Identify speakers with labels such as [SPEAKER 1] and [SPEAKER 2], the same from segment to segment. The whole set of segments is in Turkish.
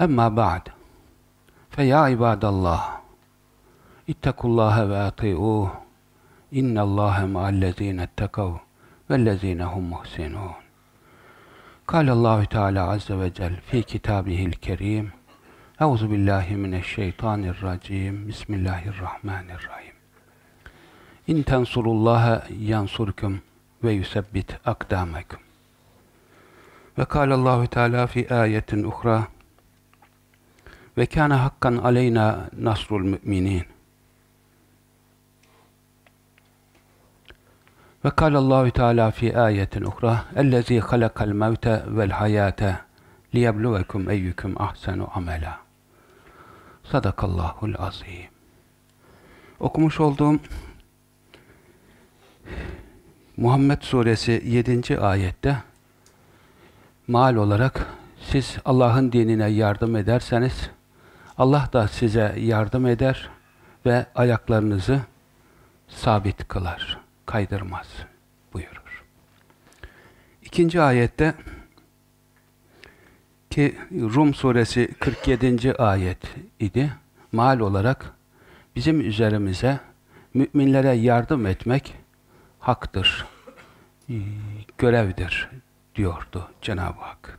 [SPEAKER 1] Emma ba'd. Fe ya ibadallah. İttekullaha ve ati'uh. İnnallâhe ma'allezîne ettekav vellezîne hum muhsinûn. Kâlellâhu Teâlâ azze ve cel fî kitâbihil kerîm. Euzu billahi mineşşeytanirracim. Bismillahirrahmanirrahim. İn tensurullaha yansurkum ve yusebbit akdâmekum. Ve kâlellâhu Teâlâ fi ayetin uhra ve kâne hakkan aleyna nasrul müminin. Ve kâlallahu Teala fi ayetin uhra ellezî halakal mevte vel hayâte liyebluvekum eyyukum ahsenu amela. Sadakallahul azim. Okumuş olduğum Muhammed Suresi 7. ayette mal olarak siz Allah'ın dinine yardım ederseniz Allah da size yardım eder ve ayaklarınızı sabit kılar, kaydırmaz buyurur. İkinci ayette ki Rum suresi 47. ayet idi. Mal olarak bizim üzerimize müminlere yardım etmek haktır, görevdir diyordu Cenab-ı Hak.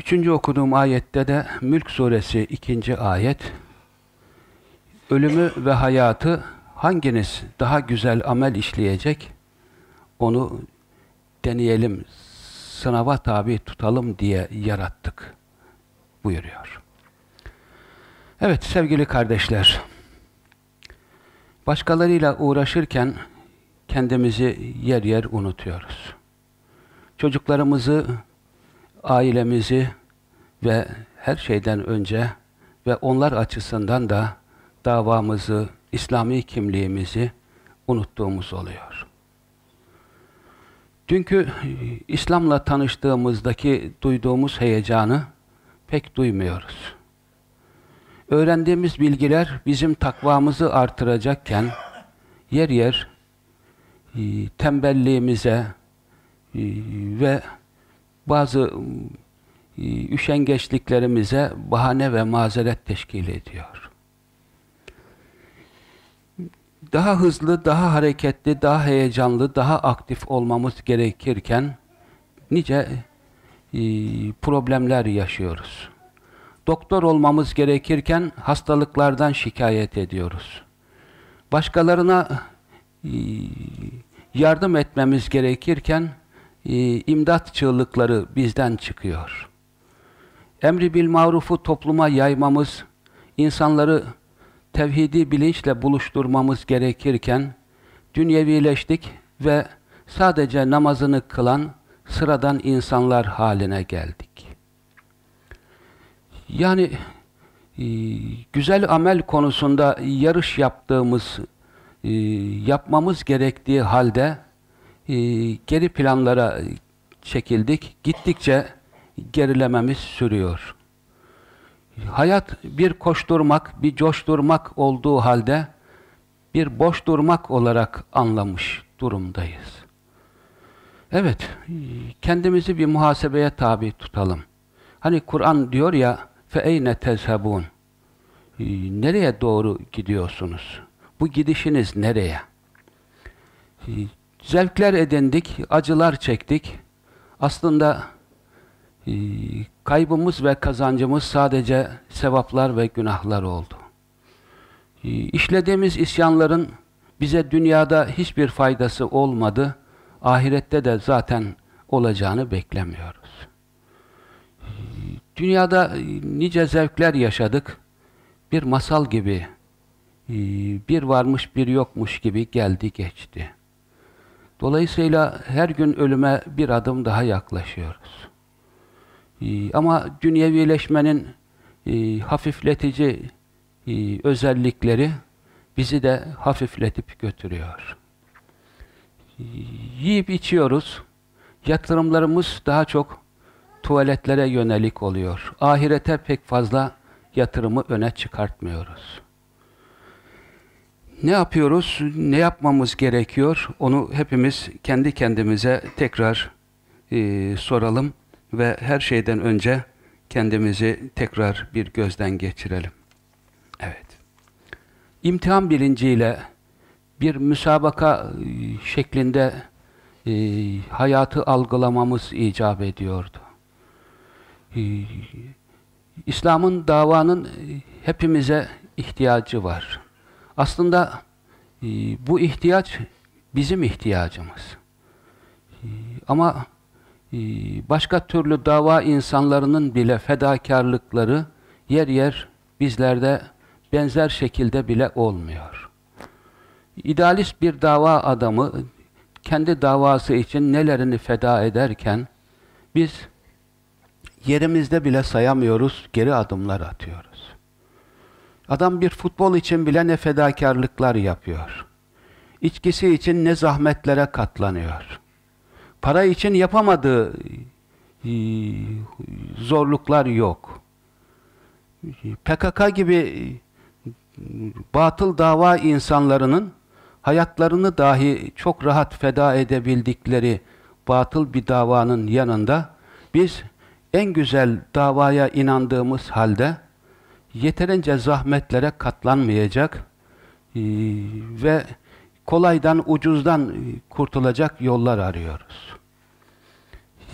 [SPEAKER 1] Üçüncü okuduğum ayette de Mülk suresi ikinci ayet ölümü ve hayatı hanginiz daha güzel amel işleyecek onu deneyelim, sınava tabi tutalım diye yarattık buyuruyor. Evet sevgili kardeşler, başkalarıyla uğraşırken kendimizi yer yer unutuyoruz. Çocuklarımızı ailemizi ve her şeyden önce ve onlar açısından da davamızı, İslami kimliğimizi unuttuğumuz oluyor. Dünkü İslam'la tanıştığımızdaki duyduğumuz heyecanı pek duymuyoruz. Öğrendiğimiz bilgiler bizim takvamızı artıracakken yer yer e, tembelliğimize e, ve bazı e, üşengeçliklerimize bahane ve mazeret teşkil ediyor. Daha hızlı, daha hareketli, daha heyecanlı, daha aktif olmamız gerekirken nice e, problemler yaşıyoruz. Doktor olmamız gerekirken hastalıklardan şikayet ediyoruz. Başkalarına yardım etmemiz gerekirken e, imdat çığlıkları bizden çıkıyor. Emri bil marufu topluma yaymamız, insanları tevhidi bilinçle buluşturmamız gerekirken dünyevileştik ve sadece namazını kılan sıradan insanlar haline geldik. Yani e, güzel amel konusunda yarış yaptığımız, e, yapmamız gerektiği halde e, geri planlara çekildik. Gittikçe gerilememiz sürüyor. Hayat bir koşturmak, bir coşturmak olduğu halde bir boş durmak olarak anlamış durumdayız. Evet, kendimizi bir muhasebeye tabi tutalım. Hani Kur'an diyor ya, فَاَيْنَ تَذْهَبُونَ Nereye doğru gidiyorsunuz? Bu gidişiniz nereye? Zevkler edindik, acılar çektik. Aslında e, kaybımız ve kazancımız sadece sevaplar ve günahlar oldu. E, işlediğimiz isyanların bize dünyada hiçbir faydası olmadı. Ahirette de zaten olacağını beklemiyoruz. E, dünyada nice zevkler yaşadık. Bir masal gibi, bir varmış bir yokmuş gibi geldi geçti. Dolayısıyla her gün ölüme bir adım daha yaklaşıyoruz. E, ama dünyevileşmenin e, hafifletici e, özellikleri bizi de hafifletip götürüyor. E, yiyip içiyoruz. Yatırımlarımız daha çok tuvaletlere yönelik oluyor. Ahirete pek fazla yatırımı öne çıkartmıyoruz. Ne yapıyoruz? Ne yapmamız gerekiyor? Onu hepimiz kendi kendimize tekrar e, soralım ve her şeyden önce kendimizi tekrar bir gözden geçirelim. Evet. İmtihan bilinciyle bir müsabaka e, şeklinde e, hayatı algılamamız icap ediyordu. E, İslam'ın davanın e, hepimize ihtiyacı var. Aslında e, bu ihtiyaç bizim ihtiyacımız. E, ama e, başka türlü dava insanlarının bile fedakarlıkları yer yer bizlerde benzer şekilde bile olmuyor. İdealist bir dava adamı kendi davası için nelerini feda ederken biz yerimizde bile sayamıyoruz, geri adımlar atıyoruz. Adam bir futbol için bile ne fedakarlıklar yapıyor. İçkisi için ne zahmetlere katlanıyor. Para için yapamadığı e, zorluklar yok. PKK gibi e, batıl dava insanlarının hayatlarını dahi çok rahat feda edebildikleri batıl bir davanın yanında biz en güzel davaya inandığımız halde yeterince zahmetlere katlanmayacak e, ve kolaydan, ucuzdan kurtulacak yollar arıyoruz.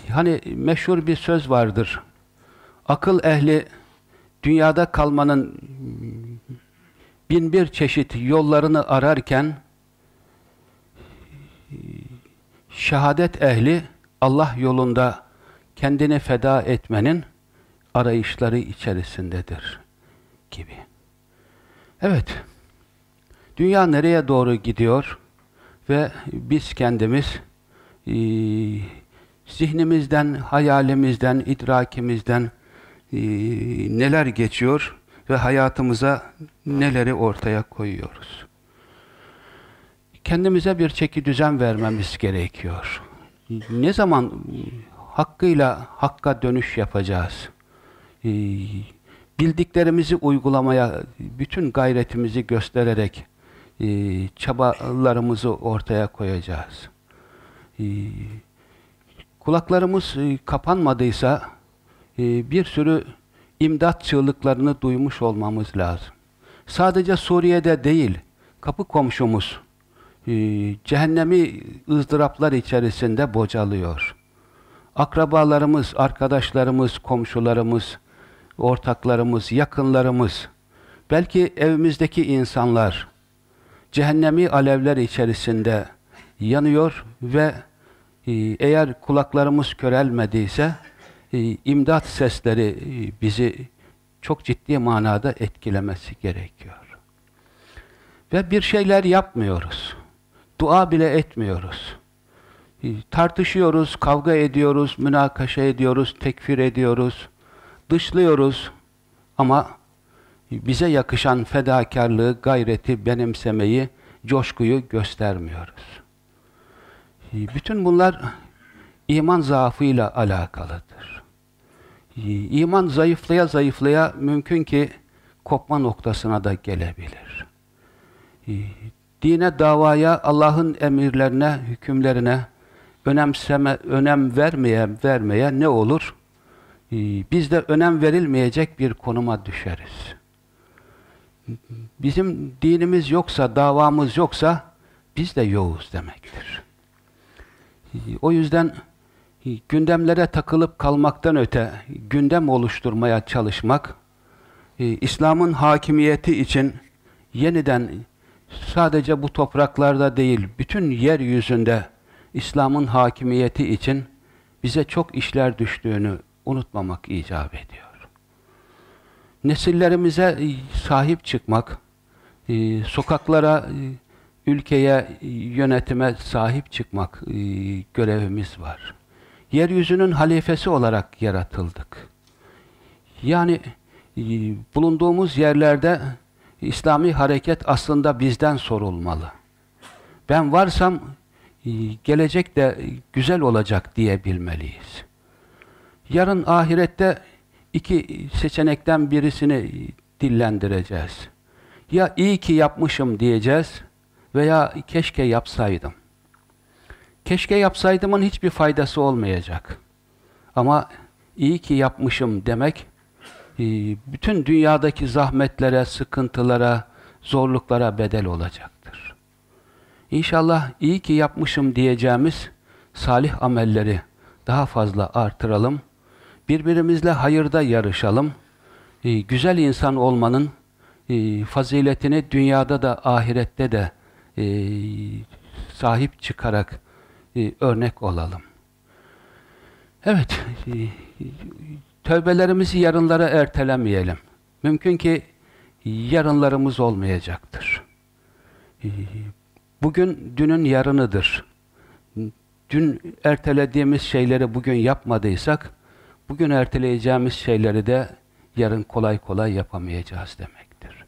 [SPEAKER 1] Hani meşhur bir söz vardır. Akıl ehli dünyada kalmanın bin bir çeşit yollarını ararken şehadet ehli Allah yolunda kendini feda etmenin arayışları içerisindedir gibi. Evet, dünya nereye doğru gidiyor ve biz kendimiz e, zihnimizden, hayalimizden, idrakimizden e, neler geçiyor ve hayatımıza neleri ortaya koyuyoruz. Kendimize bir çeki düzen vermemiz gerekiyor. Ne zaman hakkıyla hakka dönüş yapacağız. Ee, bildiklerimizi uygulamaya bütün gayretimizi göstererek e, çabalarımızı ortaya koyacağız. Ee, kulaklarımız e, kapanmadıysa e, bir sürü imdat çığlıklarını duymuş olmamız lazım. Sadece Suriye'de değil, kapı komşumuz e, cehennemi ızdıraplar içerisinde bocalıyor akrabalarımız, arkadaşlarımız, komşularımız, ortaklarımız, yakınlarımız, belki evimizdeki insanlar cehennemi alevler içerisinde yanıyor ve e, eğer kulaklarımız körelmediyse e, imdat sesleri e, bizi çok ciddi manada etkilemesi gerekiyor. Ve bir şeyler yapmıyoruz. Dua bile etmiyoruz. Tartışıyoruz, kavga ediyoruz, münakaşa ediyoruz, tekfir ediyoruz, dışlıyoruz ama bize yakışan fedakarlığı, gayreti, benimsemeyi, coşkuyu göstermiyoruz. Bütün bunlar iman zaafıyla alakalıdır. İman zayıflaya zayıflaya mümkün ki kopma noktasına da gelebilir. Dine, davaya, Allah'ın emirlerine, hükümlerine, önemseme, önem vermeye vermeye ne olur? Ee, biz de önem verilmeyecek bir konuma düşeriz. Bizim dinimiz yoksa, davamız yoksa biz de yoğuz demektir. Ee, o yüzden e, gündemlere takılıp kalmaktan öte gündem oluşturmaya çalışmak, e, İslam'ın hakimiyeti için yeniden sadece bu topraklarda değil, bütün yeryüzünde İslam'ın hakimiyeti için bize çok işler düştüğünü unutmamak icap ediyor. Nesillerimize sahip çıkmak, e, sokaklara, e, ülkeye, yönetime sahip çıkmak e, görevimiz var. yeryüzünün halifesi olarak yaratıldık. Yani e, bulunduğumuz yerlerde İslami hareket aslında bizden sorulmalı. Ben varsam e, gelecek de güzel olacak diyebilmeliyiz. Yarın ahirette iki seçenekten birisini dillendireceğiz. Ya iyi ki yapmışım diyeceğiz veya keşke yapsaydım. Keşke yapsaydımın hiçbir faydası olmayacak. Ama iyi ki yapmışım demek e, bütün dünyadaki zahmetlere, sıkıntılara, zorluklara bedel olacaktır. İnşallah iyi ki yapmışım diyeceğimiz salih amelleri daha fazla artıralım. Birbirimizle hayırda yarışalım. E, güzel insan olmanın e, faziletini dünyada da ahirette de sahip çıkarak örnek olalım. Evet, Tövbelerimizi yarınlara ertelemeyelim. Mümkün ki yarınlarımız olmayacaktır. Ee, bugün dünün yarınıdır. Dün ertelediğimiz şeyleri bugün yapmadıysak, bugün erteleyeceğimiz şeyleri de yarın kolay kolay yapamayacağız demektir.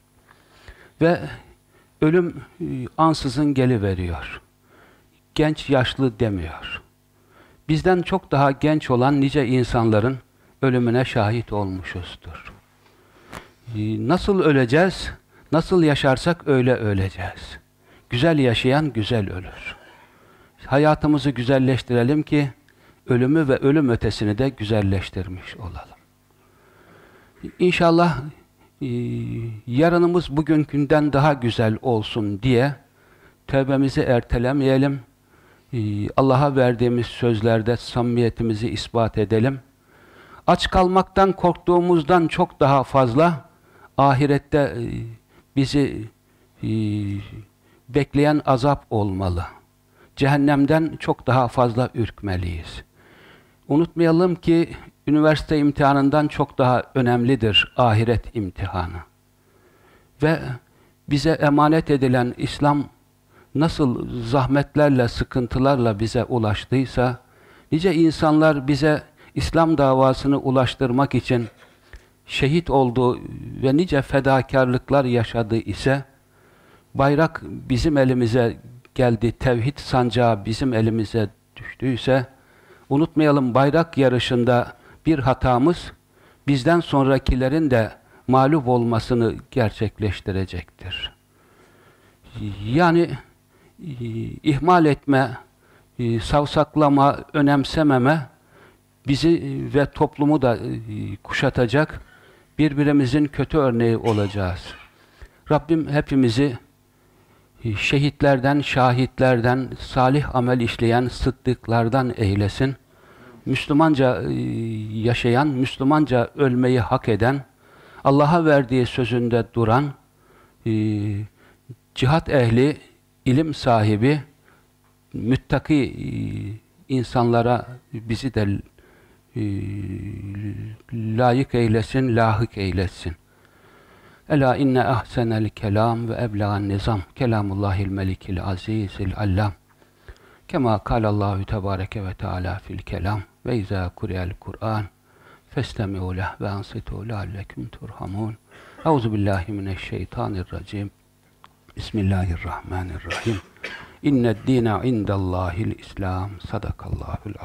[SPEAKER 1] Ve ölüm e, ansızın geliveriyor. Genç yaşlı demiyor. Bizden çok daha genç olan nice insanların ölümüne şahit olmuşuzdur. Ee, nasıl öleceğiz? Nasıl yaşarsak öyle öleceğiz. Güzel yaşayan güzel ölür. Hayatımızı güzelleştirelim ki ölümü ve ölüm ötesini de güzelleştirmiş olalım. İnşallah e, yarınımız bugünkünden daha güzel olsun diye tövbemizi ertelemeyelim. E, Allah'a verdiğimiz sözlerde samimiyetimizi ispat edelim aç kalmaktan korktuğumuzdan çok daha fazla ahirette e, bizi e, bekleyen azap olmalı. Cehennemden çok daha fazla ürkmeliyiz. Unutmayalım ki üniversite imtihanından çok daha önemlidir ahiret imtihanı. Ve bize emanet edilen İslam nasıl zahmetlerle, sıkıntılarla bize ulaştıysa, nice insanlar bize İslam davasını ulaştırmak için şehit oldu ve nice fedakarlıklar yaşadı ise bayrak bizim elimize geldi, tevhid sancağı bizim elimize düştüyse unutmayalım bayrak yarışında bir hatamız bizden sonrakilerin de mağlup olmasını gerçekleştirecektir. Yani ihmal etme, savsaklama, önemsememe bizi e, ve toplumu da e, kuşatacak birbirimizin kötü örneği olacağız. Rabbim hepimizi e, şehitlerden, şahitlerden, salih amel işleyen sıddıklardan eylesin. Müslümanca yaşayan, Müslümanca ölmeyi hak eden, Allah'a verdiği sözünde duran, cihat ehli, ilim sahibi, müttaki insanlara bizi de layık eylesin, lahık eylesin. Ela inne ahsenel kelam ve eblagan nizam kelamullahil melikil azizil allam. Kema kalallahu tebareke ve teala fil kelam ve izâ kuriyel Kur'an festemi'u leh ve ansitu leallekum turhamun. Euzu billahi mineşşeytanirracim. Bismillahirrahmanirrahim. İnned dîne indallâhil İslam. Sadakallahul